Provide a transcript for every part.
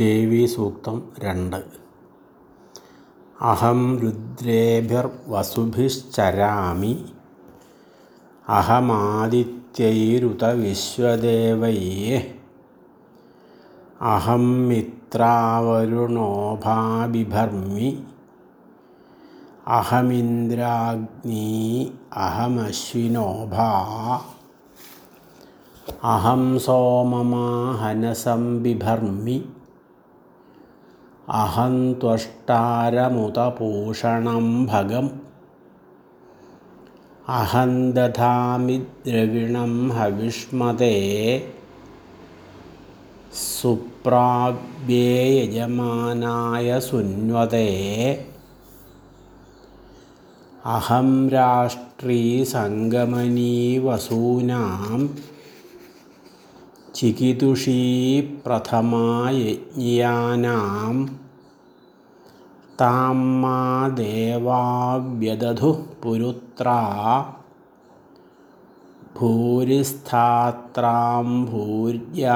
ദേവീസൂക്തം രണ്ട്. അഹം രുദ്രേഭിർവസുഭിശ്ചരാമി. അഹമാദിത്യൈരുത വിശ്വദേവൈः അഹം മിത്രാവരുണോഭാബിഭർമ്മി അഹമിന്ദ്രാഗ്നീ അഹമശ്വിനോഭാ. അഹം സോമമാഹനസം ബിഭർമി അഹം ത്വഷ്ടാരമുതപൂഷണം ഭഗം. അഹം ദധാമി ദ്രവിണം ഹവിഷ്മതേ. സുപ്രാവ്യേയജമാനായ സുന്വതേ. അഹം രാഷ്ട്രീ സംഗമനീ വസൂനാം. മാ ദേവാ വ്യദധു പുരുത്രാ ഭൂരിസ്ഥാത്രാം ഭൂര്യാവേശയന്തീം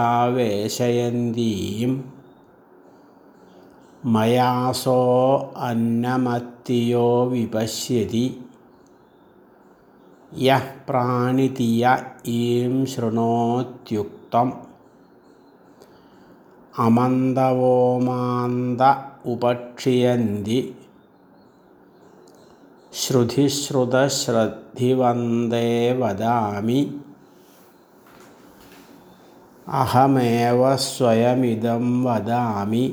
മയാസോ അന്നമത്തിയോ വിപശ്യതി യഃ പ്രാണിതിയ ഈം ശൃണോത്യുക്തം अमन्दवोमान्द उपक्षियन्ति श्रुधिश्रुतश्रद्धिवन्दे वदामि अहमेव स्वयमिदं वदामि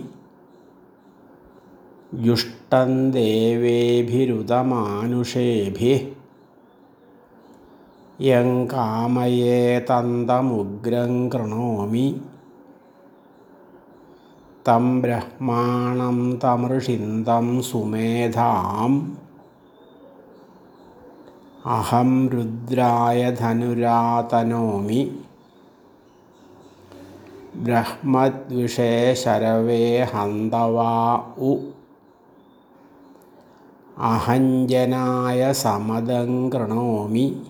युष्टन्देभिरुदमानुषेभि യം കാമയേതന്തമുഗ്രം കൃണോമി. തം ബ്രഹ്മാണം തമൃഷിന്തം സുമേധാം. അഹം രുദ്രായ ധനുരാതനോമി. ബ്രഹ്മദ്വിഷേ ശരവേ ഹന്തവാ ഉ. അഹഞ്ജനായ സമദം കൃണോമി.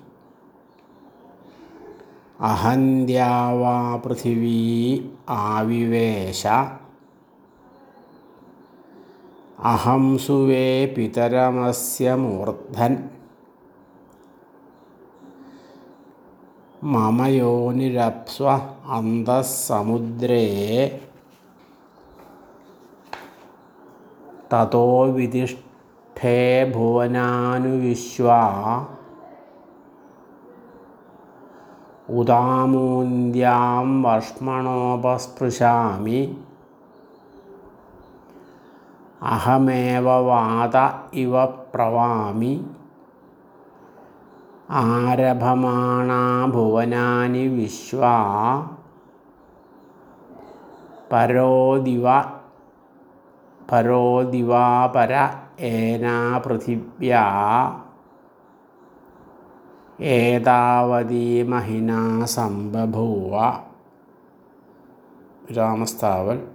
അഹന്ത്യാവാ പൃഥിവീ ആവിവേശ അഹം സുവേ പിതരമസ്യ മൂർധൻ മമ യോനിരപ്സ്വ അന്തഃ സമുദ്രേ തതോ വിതിഷ്ഠേ ഭുവനാനുവിശ്വാ ഉദാമൂന്ത്യാം വർഷ്മണോപസ്പൃശാമി. അഹമേവ വാത ഇവ പ്രവാമി. ആരഭമാണാ ഭുവനാനി വിശ്വാ പരോദിവ പരോദിവാപര ഏനാ പൃഥിവ്യാ. ഏതാവതീ മഹിന സംബഭൂവ. രാമസ്ഥാവൽ